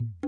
you